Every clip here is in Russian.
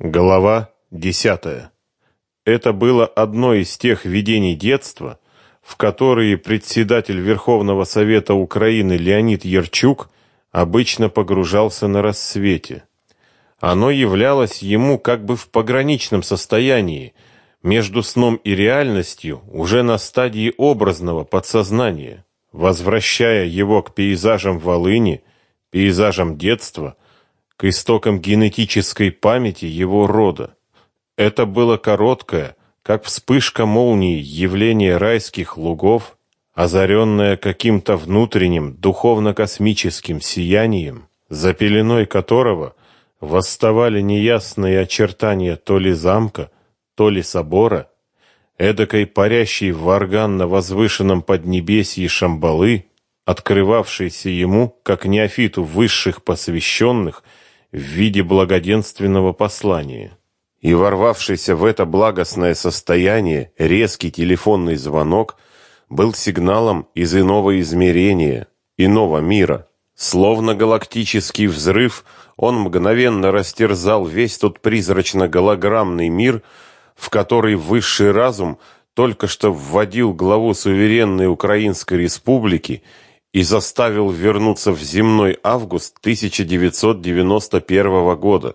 Глава десятая. Это было одно из тех видений детства, в которые председатель Верховного Совета Украины Леонид Ярчук обычно погружался на рассвете. Оно являлось ему как бы в пограничном состоянии между сном и реальностью, уже на стадии образного подсознания, возвращая его к пейзажам Волыни, пейзажам детства – к истокам генетической памяти его рода. Это было короткое, как вспышка молнии, явление райских лугов, озаренное каким-то внутренним духовно-космическим сиянием, за пеленой которого восставали неясные очертания то ли замка, то ли собора, эдакой парящей в варган на возвышенном поднебесье Шамбалы, открывавшейся ему, как неофиту высших посвященных, в виде благоденственного послания. И ворвавшийся в это благостное состояние резкий телефонный звонок был сигналом из иного измерения, иного мира. Словно галактический взрыв, он мгновенно растерзал весь тот призрачно-голограммный мир, в который высший разум только что вводил главу суверенной Украинской республики и заставил вернуться в земной август 1991 года.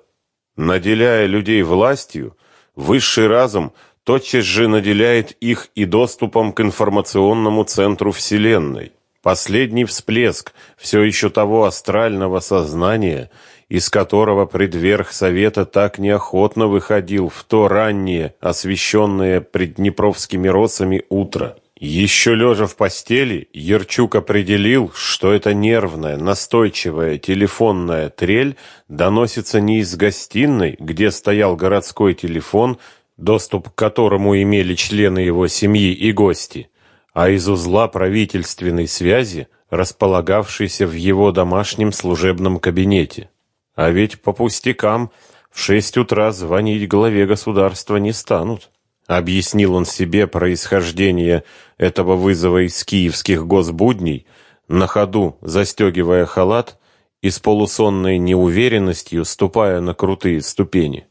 Наделяя людей властью, высший разум тотчас же наделяет их и доступом к информационному центру Вселенной. Последний всплеск все еще того астрального сознания, из которого предверх Совета так неохотно выходил в то раннее, освещенное предднепровскими росами утро. Еще лежа в постели, Ерчук определил, что эта нервная, настойчивая телефонная трель доносится не из гостиной, где стоял городской телефон, доступ к которому имели члены его семьи и гости, а из узла правительственной связи, располагавшейся в его домашнем служебном кабинете. А ведь по пустякам в шесть утра звонить главе государства не станут. Объяснил он себе происхождение этого вызова из киевских госбудней, на ходу застегивая халат и с полусонной неуверенностью ступая на крутые ступени.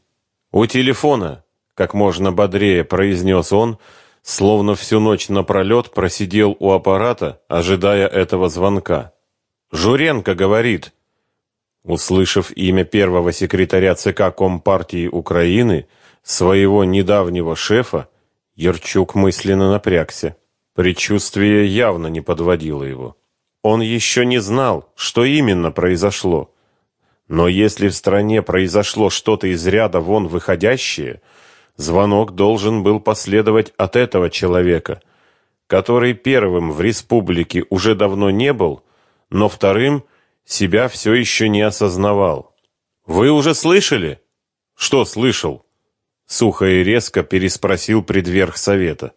«У телефона», — как можно бодрее произнес он, словно всю ночь напролет просидел у аппарата, ожидая этого звонка. «Журенко говорит». Услышав имя первого секретаря ЦК Компартии Украины, — своего недавнего шефа, Ярчук мысленно напрягся. Предчувствие явно не подводило его. Он еще не знал, что именно произошло. Но если в стране произошло что-то из ряда вон выходящее, звонок должен был последовать от этого человека, который первым в республике уже давно не был, но вторым себя все еще не осознавал. Вы уже слышали? Что слышал? Сухо и резко переспросил предверх совета.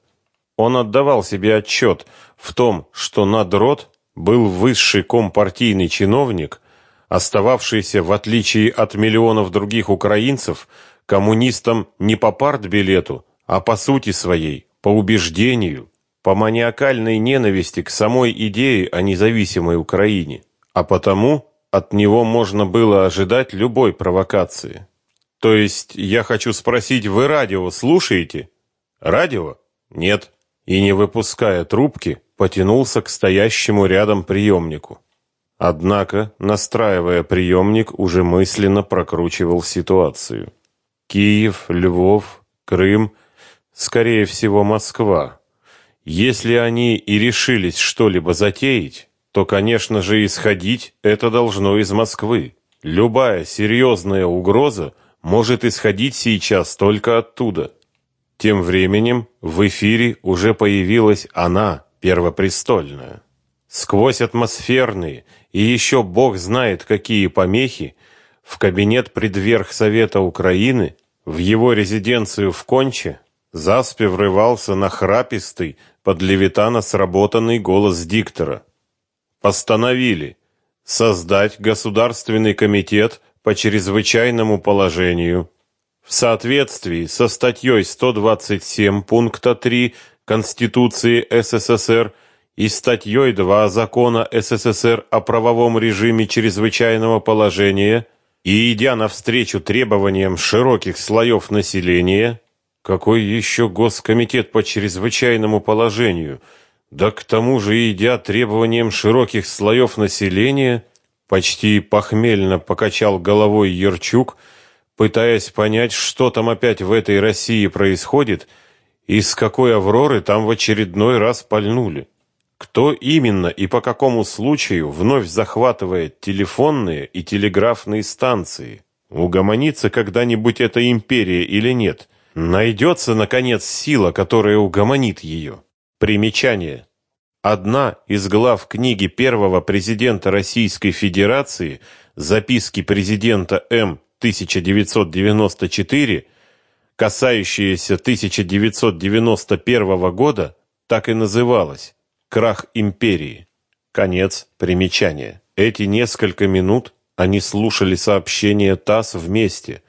Он отдавал себе отчет в том, что надрод был высший компартийный чиновник, остававшийся в отличие от миллионов других украинцев коммунистом не по партбилету, а по сути своей, по убеждению, по маниакальной ненависти к самой идее о независимой Украине. А потому от него можно было ожидать любой провокации. То есть я хочу спросить, вы радио слушаете? Радио? Нет. И не выпуская трубки, потянулся к стоящему рядом приемнику. Однако, настраивая приемник, уже мысленно прокручивал ситуацию. Киев, Львов, Крым, скорее всего, Москва. Если они и решились что-либо затеять, то, конечно же, исходить это должно из Москвы. Любая серьезная угроза может исходить сейчас только оттуда. Тем временем в эфире уже появилась она, первопрестольная. Сквозь атмосферные и еще бог знает какие помехи в кабинет предверх Совета Украины, в его резиденцию в Конче, заспе врывался нахрапистый, под левитана сработанный голос диктора. Постановили создать Государственный комитет по чрезвычайному положению. В соответствии со статьей 127 пункта 3 Конституции СССР и статьей 2 Закона СССР о правовом режиме чрезвычайного положения и идя навстречу требованиям широких слоев населения, какой еще госкомитет по чрезвычайному положению, да к тому же идя требованиям широких слоев населения, почти похмельно покачал головой Ерчук, пытаясь понять, что там опять в этой России происходит и с какой авроры там в очередной раз пальнули. Кто именно и по какому случаю вновь захватывает телефонные и телеграфные станции? Угомонится когда-нибудь эта империя или нет? Найдется, наконец, сила, которая угомонит ее. Примечание. Одна из глав книги первого президента Российской Федерации «Записки президента М. 1994», касающаяся 1991 года, так и называлась Крах империи. Конец примечания. Эти несколько минут они слушали сообщения ТАСС вместе,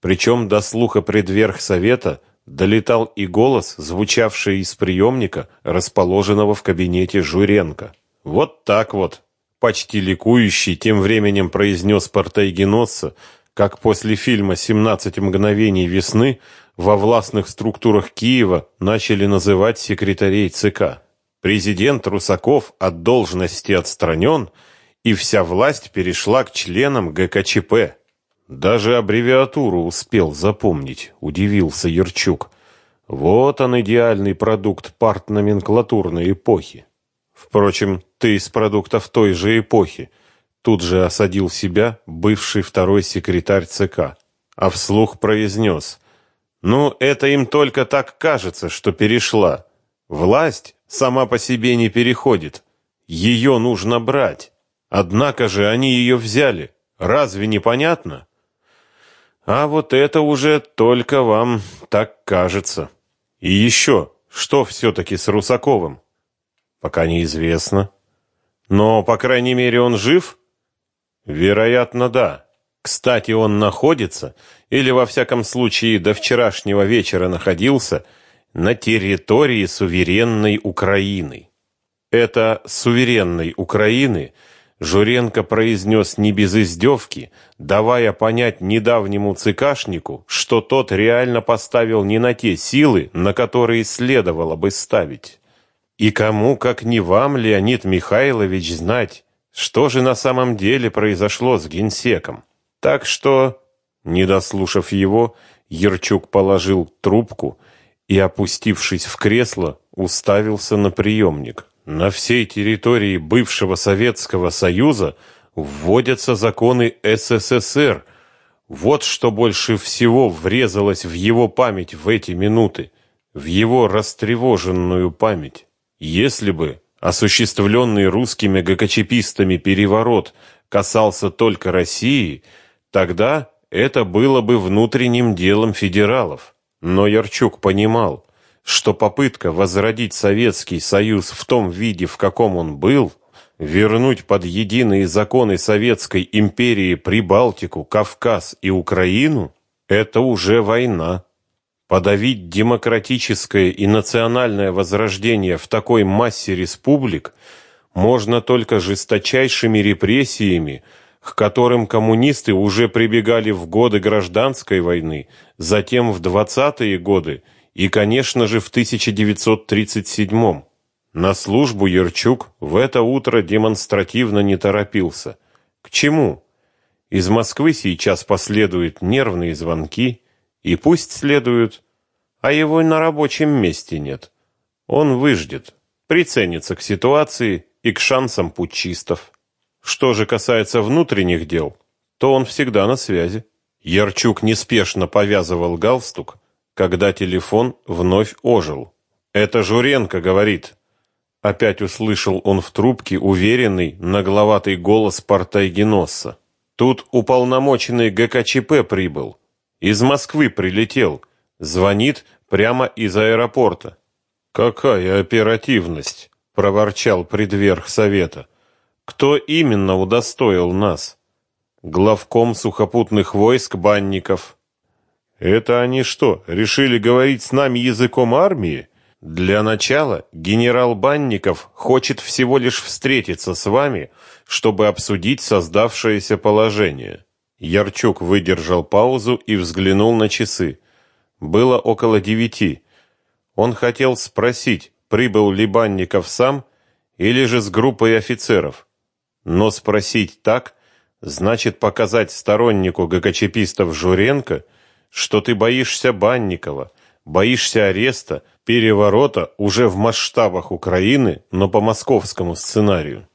причем до слуха предверхсовета долетал и голос, звучавший из приемника, расположенного в кабинете Журенко. Вот так вот, почти ликующий, тем временем произнес Портайгеносца, как после фильма «17 мгновений весны» во властных структурах Киева начали называть секретарей ЦК. Президент Русаков от должности отстранен, и вся власть перешла к членам ГКЧП. Даже аббревиатуру успел запомнить, удивился Ерчук. Вот он идеальный продукт партноменклатурной эпохи. Впрочем, ты из продуктов той же эпохи. Тут же осадил себя бывший второй секретарь ЦК, а вслух произнес: "Ну, это им только так кажется, что перешла. Власть сама по себе не переходит. Ее нужно брать. Однако же они ее взяли. Разве не понятно? А вот это уже только вам так кажется. И еще, что все-таки с Русаковым? Пока неизвестно. Но, по крайней мере, он жив? Вероятно, да. Кстати, он находится, или во всяком случае до вчерашнего вечера находился, на территории суверенной Украины. Это суверенной Украины Журенко произнес не без издевки, давая понять недавнему цикашнику, что тот реально поставил не на те силы, на которые следовало бы ставить. И кому, как не вам, Леонид Михайлович, знать, что же на самом деле произошло с генсеком. Так что, не дослушав его, Ерчук положил трубку и, опустившись в кресло, уставился на приемник. На всей территории бывшего Советского Союза вводятся законы СССР. Вот что больше всего врезалось в его память в эти минуты, в его растревоженную память. Если бы осуществленный русскими ГКЧПистами переворот касался только России, тогда это было бы внутренним делом федералов. Но Ярчук понимал, что попытка возродить Советский Союз в том виде, в каком он был, вернуть под единые законы Советской империи Прибалтику, Кавказ и Украину это уже война. Подавить демократическое и национальное возрождение в такой массе республик можно только жесточайшими репрессиями, к которым коммунисты уже прибегали в годы гражданской войны, затем в 20-е годы и, конечно же, в 1937 На службу Ерчук в это утро демонстративно не торопился. К чему? Из Москвы сейчас последуют нервные звонки, и пусть следуют, а его на рабочем месте нет. Он выждет, приценится к ситуации и к шансам путчистов. Что же касается внутренних дел, то он всегда на связи. Ярчук неспешно повязывал галстук, когда телефон вновь ожил. «Это Журенко говорит». Опять услышал он в трубке уверенный, нагловатый голос Портайгеносса. «Тут уполномоченный ГКЧП прибыл. Из Москвы прилетел. Звонит прямо из аэропорта». «Какая оперативность!» — проворчал предверх совета. Кто именно удостоил нас? Главком сухопутных войск Банников. Это они что, решили говорить с нами языком армии? Для начала генерал Банников хочет всего лишь встретиться с вами, чтобы обсудить создавшееся положение. Ярчук выдержал паузу и взглянул на часы. Было около девяти. Он хотел спросить, прибыл ли Банников сам или же с группой офицеров. Но спросить так значит показать стороннику ГКЧПистов Журенко, что ты боишься Банникова, боишься ареста, переворота уже в масштабах Украины, но по московскому сценарию.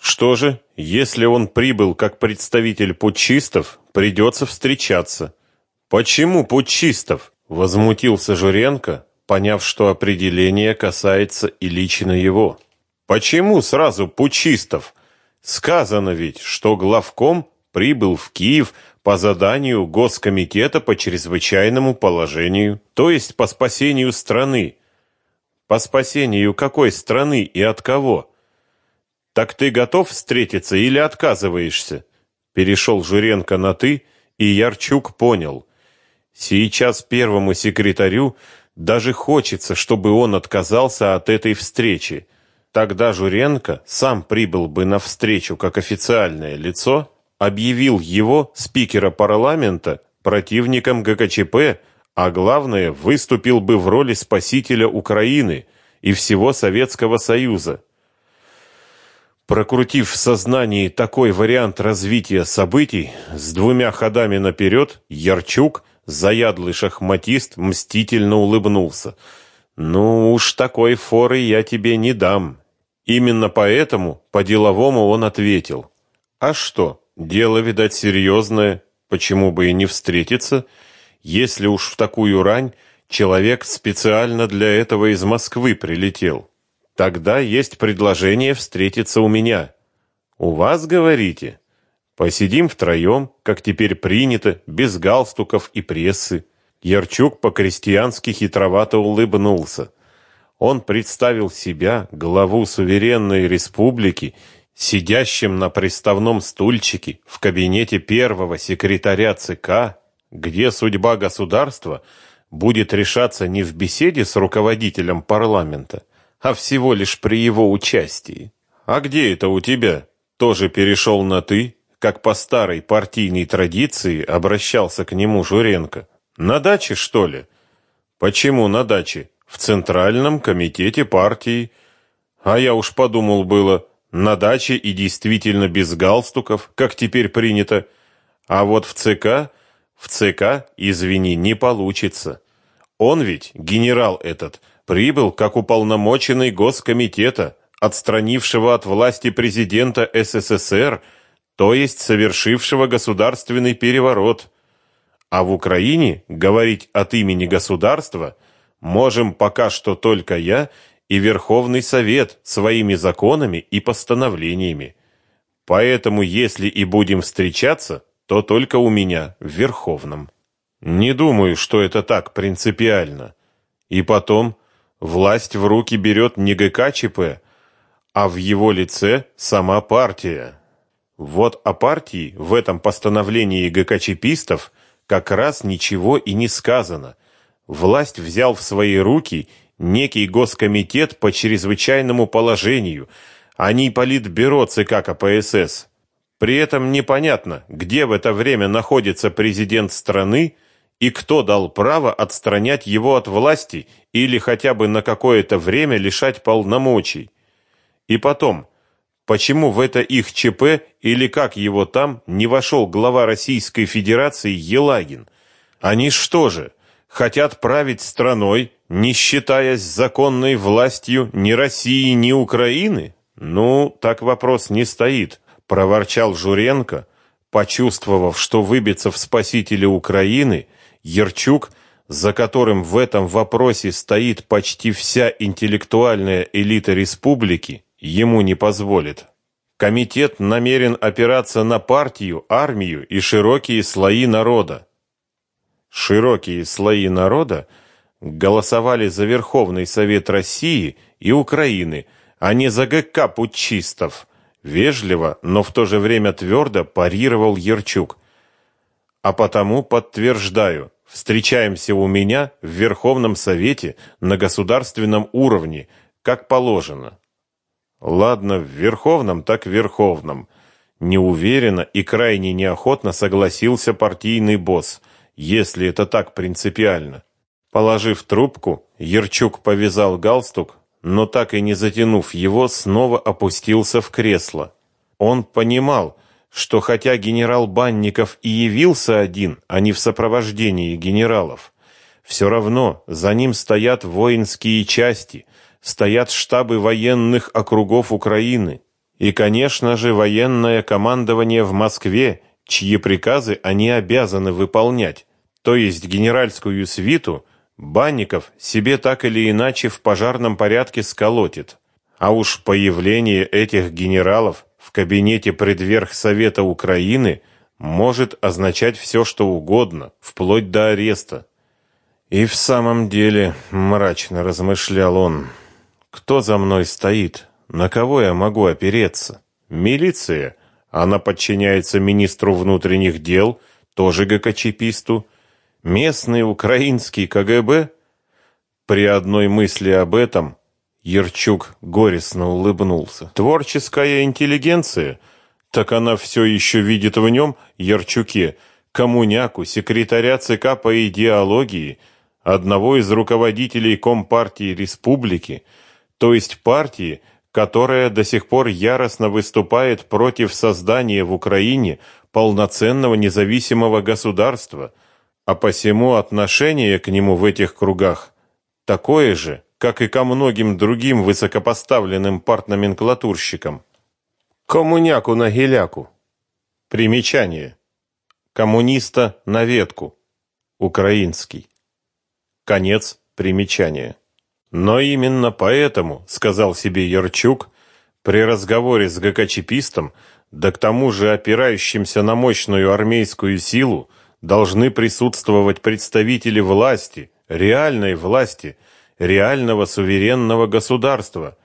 Что же, если он прибыл как представитель путчистов, придется встречаться. Почему путчистов? возмутился Журенко, поняв, что определение касается и лично его. Почему сразу путчистов? Сказано ведь, что главком прибыл в Киев по заданию Госкомитета по чрезвычайному положению, то есть по спасению страны. По спасению какой страны и от кого? Так ты готов встретиться или отказываешься? Перешел Журенко на ты, и Ярчук понял. Сейчас первому секретарю даже хочется, чтобы он отказался от этой встречи. Тогда Журенко сам прибыл бы на встречу как официальное лицо, объявил его, спикера парламента, противником ГКЧП, а главное, выступил бы в роли спасителя Украины и всего Советского Союза. Прокрутив в сознании такой вариант развития событий с двумя ходами наперед, Ярчук, заядлый шахматист, мстительно улыбнулся. «Ну уж такой форы я тебе не дам». Именно поэтому по-деловому он ответил. «А что, дело, видать, серьезное, почему бы и не встретиться, если уж в такую рань человек специально для этого из Москвы прилетел?» Тогда есть предложение встретиться у меня. У вас, говорите? Посидим втроем, как теперь принято, без галстуков и прессы. Ярчук по-крестьянски хитровато улыбнулся. Он представил себя, главу суверенной республики, сидящим на приставном стульчике в кабинете первого секретаря ЦК, где судьба государства будет решаться не в беседе с руководителем парламента, а всего лишь при его участии. А где это у тебя? Тоже перешел на ты, как по старой партийной традиции обращался к нему Журенко. На даче, что ли? Почему на даче? В центральном комитете партии. А я уж подумал было, на даче и действительно без галстуков, как теперь принято. А вот в ЦК, в ЦК, извини, не получится. Он ведь, генерал этот, прибыл как уполномоченный Госкомитета, отстранившего от власти президента СССР, то есть совершившего государственный переворот. А в Украине говорить от имени государства можем пока что только я и Верховный Совет своими законами и постановлениями. Поэтому, если и будем встречаться, то только у меня, в Верховном. Не думаю, что это так принципиально. И потом, Власть в руки берет не ГКЧП, а в его лице сама партия. Вот о партии в этом постановлении ГКЧПистов как раз ничего и не сказано. Власть взял в свои руки некий госкомитет по чрезвычайному положению, а не политбюро ЦК КПСС. При этом непонятно, где в это время находится президент страны, и кто дал право отстранять его от власти или хотя бы на какое-то время лишать полномочий? И потом, почему в это их ЧП или как его там не вошел глава Российской Федерации Елагин? Они что же, хотят править страной, не считаясь законной властью ни России, ни Украины? Ну, так вопрос не стоит, проворчал Журенко, почувствовав, что выбиться в спасители Украины – Ерчук, за которым в этом вопросе стоит почти вся интеллектуальная элита республики, ему не позволит. Комитет намерен опираться на партию, армию и широкие слои народа. Широкие слои народа голосовали за Верховный Совет России и Украины, а не за ГК путчистов. Вежливо, но в то же время твердо парировал Ерчук. А потому подтверждаю, встречаемся у меня в Верховном Совете на государственном уровне, как положено. Ладно, в Верховном, так в Верховном. Неуверенно и крайне неохотно согласился партийный босс, если это так принципиально. Положив трубку, Ерчук повязал галстук, но так и не затянув его, снова опустился в кресло. Он понимал, что хотя генерал Банников и явился один, а не в сопровождении генералов, все равно за ним стоят воинские части, стоят штабы военных округов Украины и, конечно же, военное командование в Москве, чьи приказы они обязаны выполнять. То есть генеральскую свиту Банников себе так или иначе в пожарном порядке сколотит. А уж появление этих генералов в кабинете предверхсовета Украины может означать все, что угодно, вплоть до ареста. И в самом деле, мрачно размышлял он, кто за мной стоит? На кого я могу опереться? Милиция. Она подчиняется министру внутренних дел, тоже ГКЧПисту. Местный украинский КГБ? При одной мысли об этом Ерчук горестно улыбнулся. Творческая интеллигенция? Так она все еще видит в нем, Ерчуке, коммуняку, секретаря ЦК по идеологии – одного из руководителей Компартии Республики, то есть партии, которая до сих пор яростно выступает против создания в Украине полноценного независимого государства, а посему отношение к нему в этих кругах такое же, как и ко многим другим высокопоставленным партноменклатурщикам. Коммуняку на геляку. Примечание. Коммуниста на ветку. Украинский. Конец примечания. Но именно поэтому, сказал себе Ярчук, при разговоре с ГКЧПистом, да к тому же опирающимся на мощную армейскую силу, должны присутствовать представители власти, реальной власти, реального суверенного государства.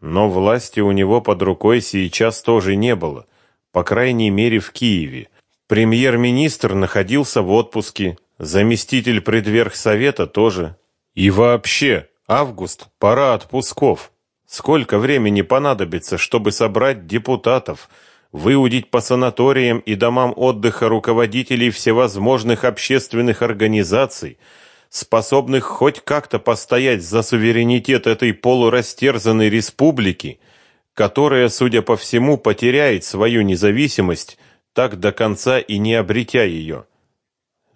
Но власти у него под рукой сейчас тоже не было, по крайней мере в Киеве. Премьер-министр находился в отпуске, Заместитель предверхсовета тоже. И вообще, август пора отпусков. Сколько времени понадобится, чтобы собрать депутатов, выудить по санаториям и домам отдыха руководителей всевозможных общественных организаций, способных хоть как-то постоять за суверенитет этой полурастерзанной республики, которая, судя по всему, потеряет свою независимость, так до конца и не обретя ее.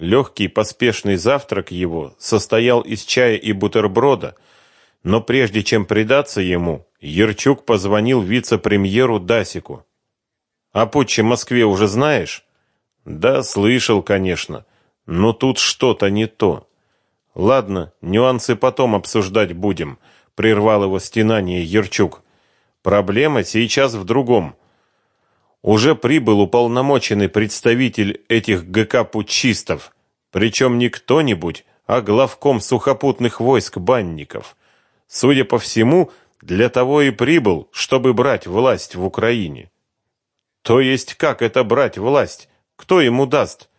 Легкий поспешный завтрак его состоял из чая и бутерброда, но прежде чем предаться ему, Ерчук позвонил вице-премьеру Дасику. «О путче Москве уже знаешь?» «Да, слышал, конечно, но тут что-то не то». «Ладно, нюансы потом обсуждать будем», — прервал его стенание Ерчук. «Проблема сейчас в другом уже прибыл уполномоченный представитель этих ГК-путчистов, причем не кто-нибудь, а главком сухопутных войск банников. Судя по всему, для того и прибыл, чтобы брать власть в Украине. То есть как это брать власть? Кто ему даст?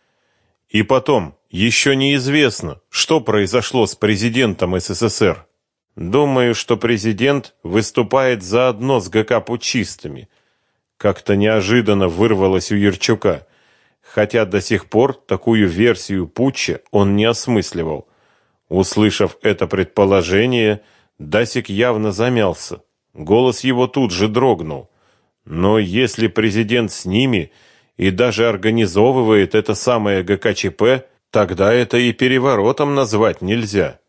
И потом, еще неизвестно, что произошло с президентом СССР. Думаю, что президент выступает заодно с ГК-путчистами – как-то неожиданно вырвалось у Ерчука, хотя до сих пор такую версию путча он не осмысливал. Услышав это предположение, Дасик явно замялся. Голос его тут же дрогнул. Но если президент с ними и даже организовывает это самое ГКЧП, тогда это и переворотом назвать нельзя.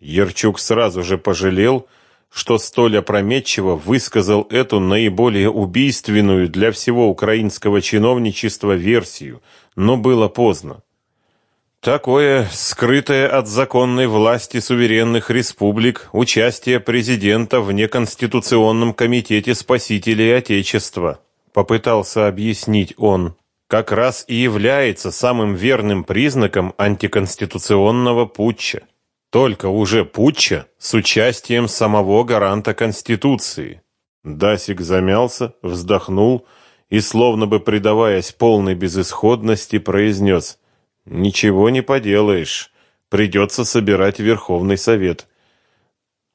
Ерчук сразу же пожалел, что столь опрометчиво высказал эту наиболее убийственную для всего украинского чиновничества версию, но было поздно. Такое скрытое от законной власти суверенных республик участие президента в неконституционном комитете спасителей Отечества, попытался объяснить он, как раз и является самым верным признаком антиконституционного путча только уже путча с участием самого гаранта Конституции. Дасик замялся, вздохнул и, словно бы предаваясь полной безысходности, произнес «Ничего не поделаешь, придется собирать Верховный Совет.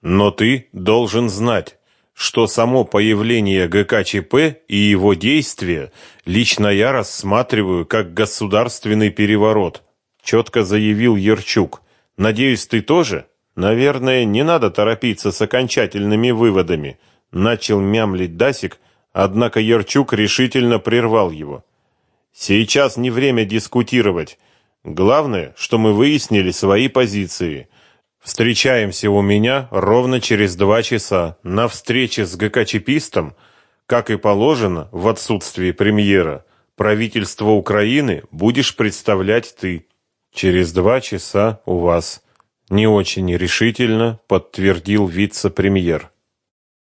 Но ты должен знать, что само появление ГКЧП и его действия лично я рассматриваю как государственный переворот, четко заявил Ерчук. Надеюсь, ты тоже? Наверное, не надо торопиться с окончательными выводами, начал мямлить Дасик, однако Ерчук решительно прервал его. Сейчас не время дискутировать. Главное, что мы выяснили свои позиции. Встречаемся у меня ровно через два часа на встрече с ГКЧПистом, как и положено в отсутствии премьера. Правительство Украины будешь представлять ты. Через два часа у вас. Не очень решительно подтвердил вице-премьер.